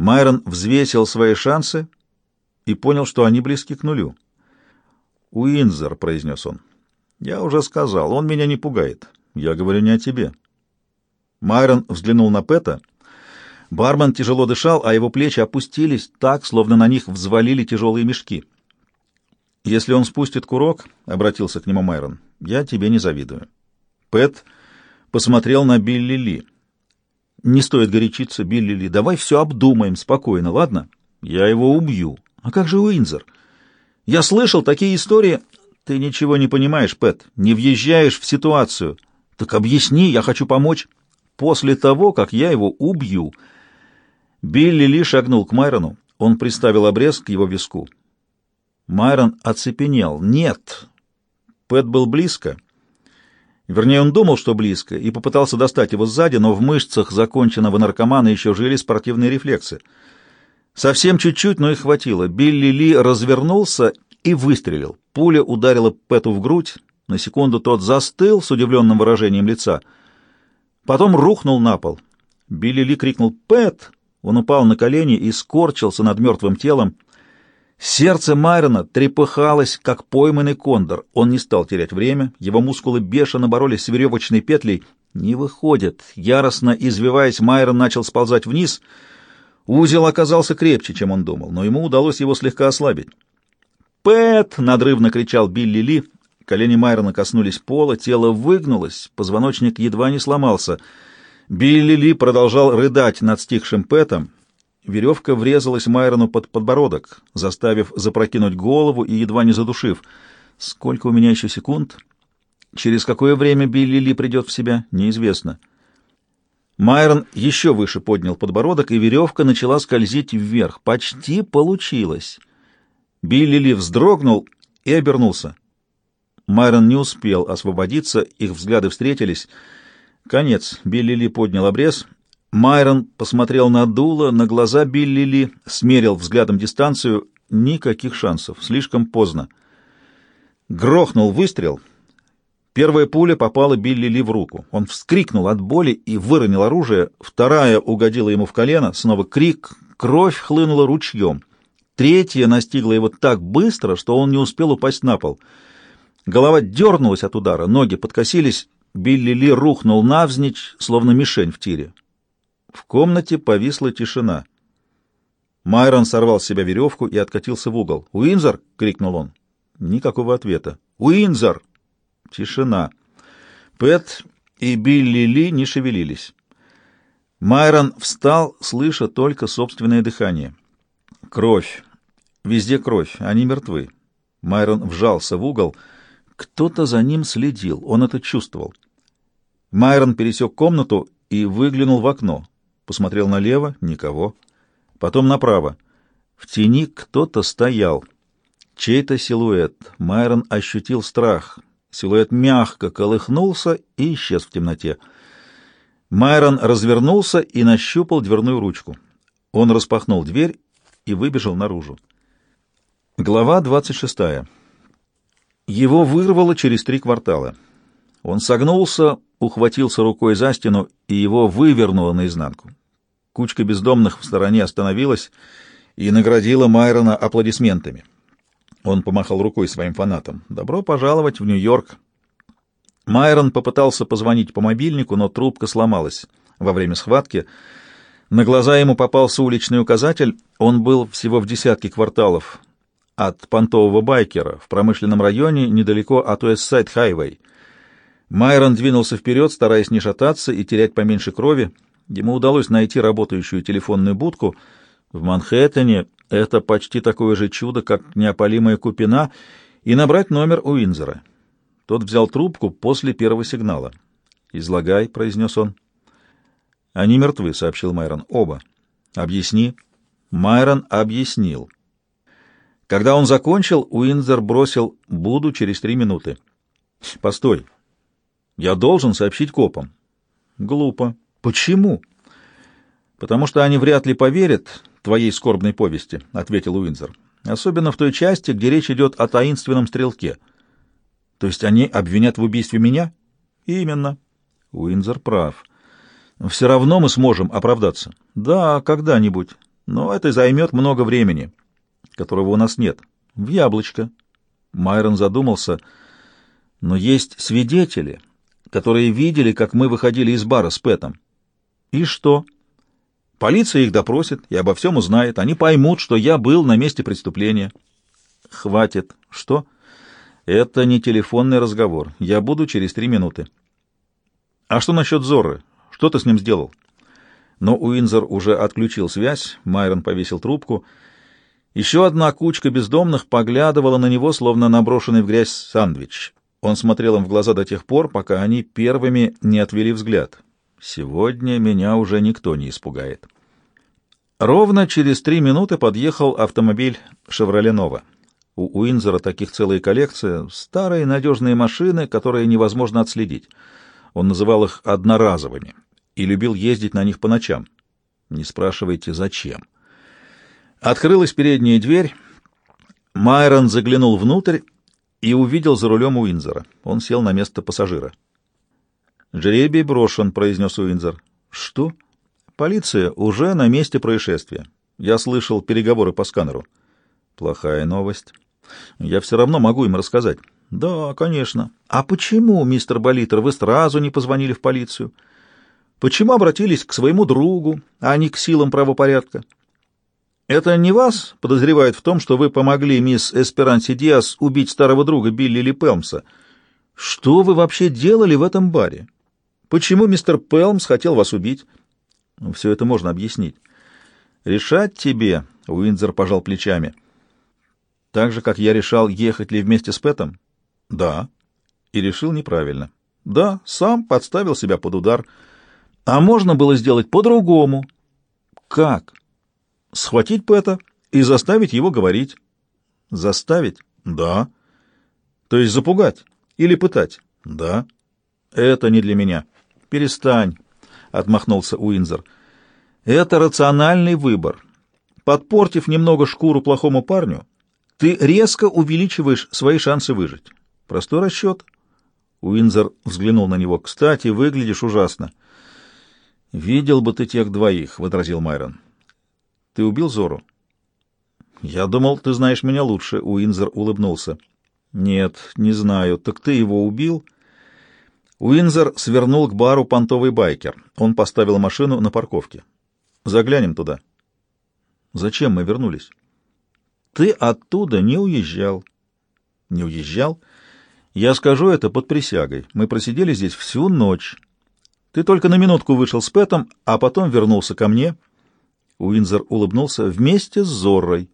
Майрон взвесил свои шансы и понял, что они близки к нулю. «Уинзер», — произнес он. «Я уже сказал, он меня не пугает. Я говорю не о тебе». Майрон взглянул на Пэта. Бармен тяжело дышал, а его плечи опустились так, словно на них взвалили тяжелые мешки. «Если он спустит курок», — обратился к нему Майрон, — «я тебе не завидую». Пэт посмотрел на Билли Ли. «Не стоит горячиться, Билли Ли. Давай все обдумаем спокойно, ладно? Я его убью. А как же Уинзер? Я слышал такие истории. Ты ничего не понимаешь, Пэт. Не въезжаешь в ситуацию. Так объясни, я хочу помочь. После того, как я его убью...» Билли Ли шагнул к Майрону. Он приставил обрез к его виску. Майрон оцепенел. «Нет!» Пэт был близко. Вернее, он думал, что близко, и попытался достать его сзади, но в мышцах законченного наркомана еще жили спортивные рефлексы. Совсем чуть-чуть, но и хватило. Билли Ли развернулся и выстрелил. Пуля ударила Пэту в грудь. На секунду тот застыл с удивленным выражением лица. Потом рухнул на пол. Билли Ли крикнул «Пэт!». Он упал на колени и скорчился над мертвым телом. Сердце Майрона трепыхалось, как пойманный кондор. Он не стал терять время, его мускулы бешено боролись с веревочной петлей. Не выходит. Яростно извиваясь, Майрон начал сползать вниз. Узел оказался крепче, чем он думал, но ему удалось его слегка ослабить. «Пэт!» — надрывно кричал Билли Ли. Колени Майрона коснулись пола, тело выгнулось, позвоночник едва не сломался. Билли Ли продолжал рыдать над стихшим Пэтом. Веревка врезалась Майрону под подбородок, заставив запрокинуть голову и едва не задушив. Сколько у меня еще секунд? Через какое время Билли Ли придет в себя, неизвестно. Майрон еще выше поднял подбородок, и веревка начала скользить вверх. Почти получилось. Билли Ли вздрогнул и обернулся. Майрон не успел освободиться, их взгляды встретились. Конец. Билли Ли поднял обрез — Майрон посмотрел на дуло, на глаза Билли Ли, смерил взглядом дистанцию. Никаких шансов, слишком поздно. Грохнул выстрел. Первая пуля попала Билли Ли в руку. Он вскрикнул от боли и выронил оружие. Вторая угодила ему в колено. Снова крик. Кровь хлынула ручьем. Третья настигла его так быстро, что он не успел упасть на пол. Голова дернулась от удара, ноги подкосились. Билли Ли рухнул навзничь, словно мишень в тире. В комнате повисла тишина. Майрон сорвал с себя веревку и откатился в угол. «Уинзор!» — крикнул он. Никакого ответа. «Уинзор!» Тишина. Пэт и Билли Ли не шевелились. Майрон встал, слыша только собственное дыхание. Кровь. Везде кровь. Они мертвы. Майрон вжался в угол. Кто-то за ним следил. Он это чувствовал. Майрон пересек комнату и выглянул в окно. Посмотрел налево — никого. Потом направо. В тени кто-то стоял. Чей-то силуэт. Майрон ощутил страх. Силуэт мягко колыхнулся и исчез в темноте. Майрон развернулся и нащупал дверную ручку. Он распахнул дверь и выбежал наружу. Глава 26. Его вырвало через три квартала. Он согнулся, ухватился рукой за стену, и его вывернуло наизнанку. Кучка бездомных в стороне остановилась и наградила Майрона аплодисментами. Он помахал рукой своим фанатам. «Добро пожаловать в Нью-Йорк!» Майрон попытался позвонить по мобильнику, но трубка сломалась во время схватки. На глаза ему попался уличный указатель. Он был всего в десятке кварталов от понтового байкера в промышленном районе недалеко от Уэст-Сайд-Хайвей. Майрон двинулся вперед, стараясь не шататься и терять поменьше крови. Ему удалось найти работающую телефонную будку. В Манхэттене это почти такое же чудо, как неопалимая купина, и набрать номер Уинзера. Тот взял трубку после первого сигнала. «Излагай», — произнес он. «Они мертвы», — сообщил Майрон. «Оба». «Объясни». Майрон объяснил. Когда он закончил, Уинзер бросил «буду через три минуты». «Постой. Я должен сообщить копам». «Глупо. «Почему?» «Потому что они вряд ли поверят твоей скорбной повести», — ответил Уинзер. «Особенно в той части, где речь идет о таинственном стрелке». «То есть они обвинят в убийстве меня?» «Именно». Уинзер прав. «Все равно мы сможем оправдаться». «Да, когда-нибудь. Но это займет много времени, которого у нас нет. В яблочко. Майрон задумался. Но есть свидетели, которые видели, как мы выходили из бара с Пэтом. И что? Полиция их допросит и обо всем узнает. Они поймут, что я был на месте преступления. Хватит. Что? Это не телефонный разговор. Я буду через три минуты. А что насчет Зоры? Что ты с ним сделал? Но Уинзер уже отключил связь, Майрон повесил трубку. Еще одна кучка бездомных поглядывала на него, словно наброшенный в грязь сандвич. Он смотрел им в глаза до тех пор, пока они первыми не отвели взгляд. «Сегодня меня уже никто не испугает». Ровно через три минуты подъехал автомобиль «Шевроле Нова». У Уинзера таких целая коллекция, старые надежные машины, которые невозможно отследить. Он называл их «одноразовыми» и любил ездить на них по ночам. Не спрашивайте, зачем. Открылась передняя дверь. Майрон заглянул внутрь и увидел за рулем Уинзера. Он сел на место пассажира. «Жребий брошен», — произнес Уинзер. «Что?» «Полиция уже на месте происшествия. Я слышал переговоры по сканеру». «Плохая новость. Я все равно могу им рассказать». «Да, конечно. А почему, мистер Болитер, вы сразу не позвонили в полицию? Почему обратились к своему другу, а не к силам правопорядка?» Это не вас подозревают в том, что вы помогли мисс Эсперанси Диас убить старого друга Билли Ли Пелмса? Что вы вообще делали в этом баре? Почему мистер Пелмс хотел вас убить? Ну, все это можно объяснить. Решать тебе, Уинзер пожал плечами. Так же, как я решал, ехать ли вместе с Пэтом? Да. И решил неправильно. Да, сам подставил себя под удар. А можно было сделать по-другому. Как? Схватить Пэта и заставить его говорить. Заставить? Да. То есть запугать или пытать? Да. Это не для меня. Перестань, отмахнулся Уинзер. Это рациональный выбор. Подпортив немного шкуру плохому парню, ты резко увеличиваешь свои шансы выжить. Простой расчет. Уинзер взглянул на него. Кстати, выглядишь ужасно. Видел бы ты тех двоих, возразил Майрон. Ты убил Зору? Я думал, ты знаешь меня лучше, Уинзер улыбнулся. Нет, не знаю. Так ты его убил? Уинзер свернул к бару понтовый байкер. Он поставил машину на парковке. Заглянем туда. Зачем мы вернулись? Ты оттуда не уезжал. Не уезжал? Я скажу это под присягой. Мы просидели здесь всю ночь. Ты только на минутку вышел с Пэтом, а потом вернулся ко мне — Уинзер улыбнулся. «Вместе с Зоррой».